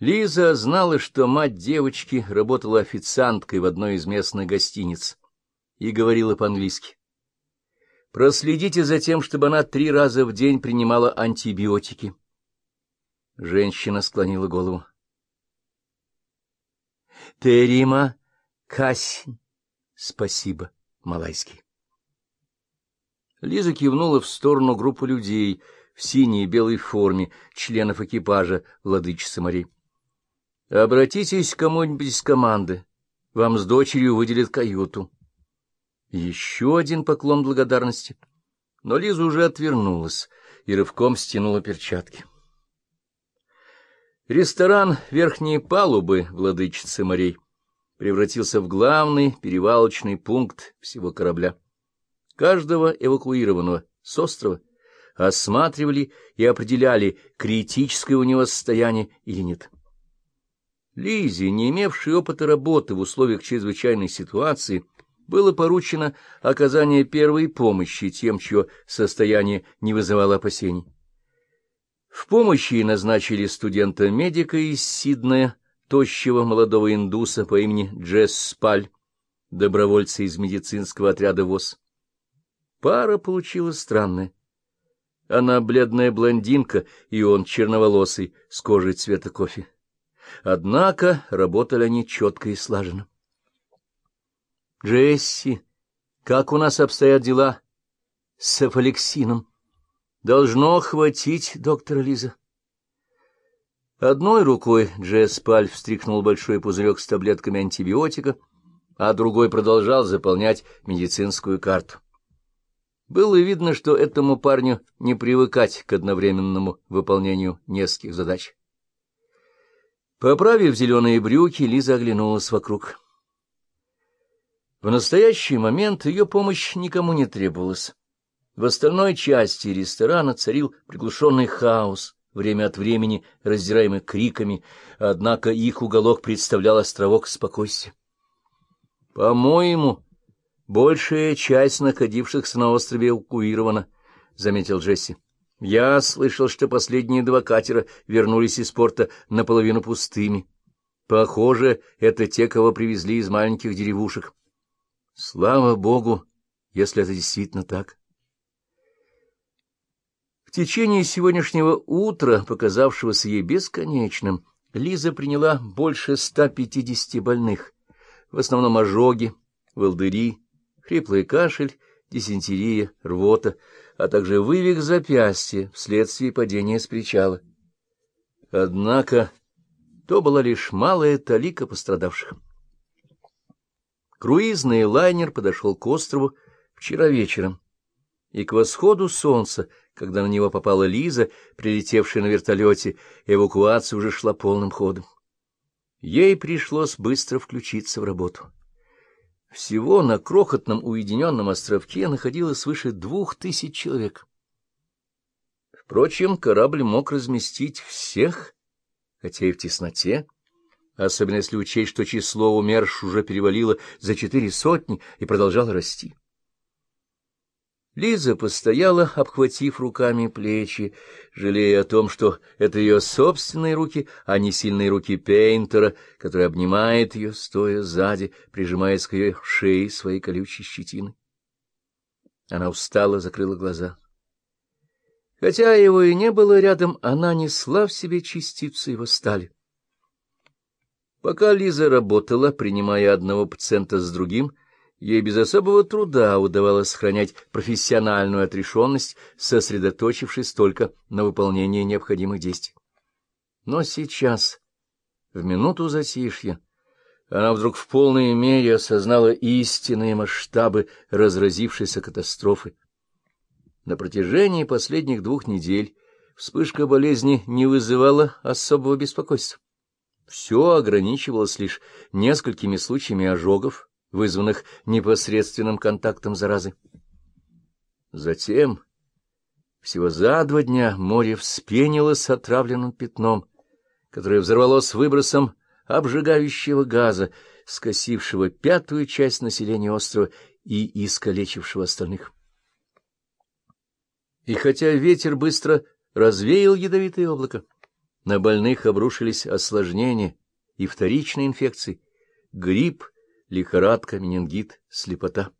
Лиза знала, что мать девочки работала официанткой в одной из местных гостиниц и говорила по-английски. Проследите за тем, чтобы она три раза в день принимала антибиотики. Женщина склонила голову. Терима Касин. Спасибо, малайский. Лиза кивнула в сторону группы людей в синей и белой форме, членов экипажа владычицы морей. Обратитесь к кому-нибудь из команды. Вам с дочерью выделят каюту. Еще один поклон благодарности. Но Лиза уже отвернулась и рывком стянула перчатки. Ресторан верхней палубы владычицы морей превратился в главный перевалочный пункт всего корабля. Каждого эвакуированного с острова осматривали и определяли, критическое у него состояние или нет. Лизе, не имевшей опыта работы в условиях чрезвычайной ситуации, было поручено оказание первой помощи тем, чье состояние не вызывало опасений. В помощи назначили студента-медика из Сиднея, тощего молодого индуса по имени Джесс Спаль, добровольца из медицинского отряда ВОЗ. Пара получилась странная. Она бледная блондинка, и он черноволосый, с кожей цвета кофе. Однако работали они четко и слаженно. — Джесси, как у нас обстоят дела с эфалексином? — Должно хватить, доктор Лиза. Одной рукой Джесс Паль встряхнул большой пузырек с таблетками антибиотика, а другой продолжал заполнять медицинскую карту. Было видно, что этому парню не привыкать к одновременному выполнению нескольких задач. Поправив зеленые брюки, Лиза оглянулась вокруг. В настоящий момент ее помощь никому не требовалась. В остальной части ресторана царил приглушенный хаос, время от времени раздираемый криками, однако их уголок представлял островок спокойствия. «По-моему, большая часть находившихся на острове эвакуирована», — заметил Джесси. Я слышал, что последние два катера вернулись из порта наполовину пустыми. Похоже, это те, кого привезли из маленьких деревушек. Слава богу, если это действительно так. В течение сегодняшнего утра, показавшегося ей бесконечным, Лиза приняла больше 150 больных, в основном ожоги, волдыри, хриплый кашель, дизентерия, рвота, а также вывих запястья вследствие падения с причала. Однако то была лишь малая талика пострадавших. Круизный лайнер подошел к острову вчера вечером, и к восходу солнца, когда на него попала Лиза, прилетевшая на вертолете, эвакуация уже шла полным ходом. Ей пришлось быстро включиться в работу. Всего на крохотном уединенном островке находилось свыше двух тысяч человек. Впрочем, корабль мог разместить всех, хотя и в тесноте, особенно если учесть, что число умерших уже перевалило за четыре сотни и продолжало расти. Лиза постояла, обхватив руками плечи, жалея о том, что это ее собственные руки, а не сильные руки Пейнтера, который обнимает ее, стоя сзади, прижимаясь к ее шее своей колючей щетины. Она устала, закрыла глаза. Хотя его и не было рядом, она несла в себе частицу его стали. Пока Лиза работала, принимая одного пациента с другим, — Ей без особого труда удавалось сохранять профессиональную отрешенность, сосредоточившись только на выполнении необходимых действий. Но сейчас, в минуту затишья, она вдруг в полной мере осознала истинные масштабы разразившейся катастрофы. На протяжении последних двух недель вспышка болезни не вызывала особого беспокойства. Все ограничивалось лишь несколькими случаями ожогов, вызванных непосредственным контактом заразы. Затем, всего за два дня, море вспенилось отравленным пятном, которое взорвалось выбросом обжигающего газа, скосившего пятую часть населения острова и искалечившего остальных. И хотя ветер быстро развеял ядовитое облако, на больных обрушились осложнения и вторичные инфекции, грипп, лихорадка, менингит, слепота.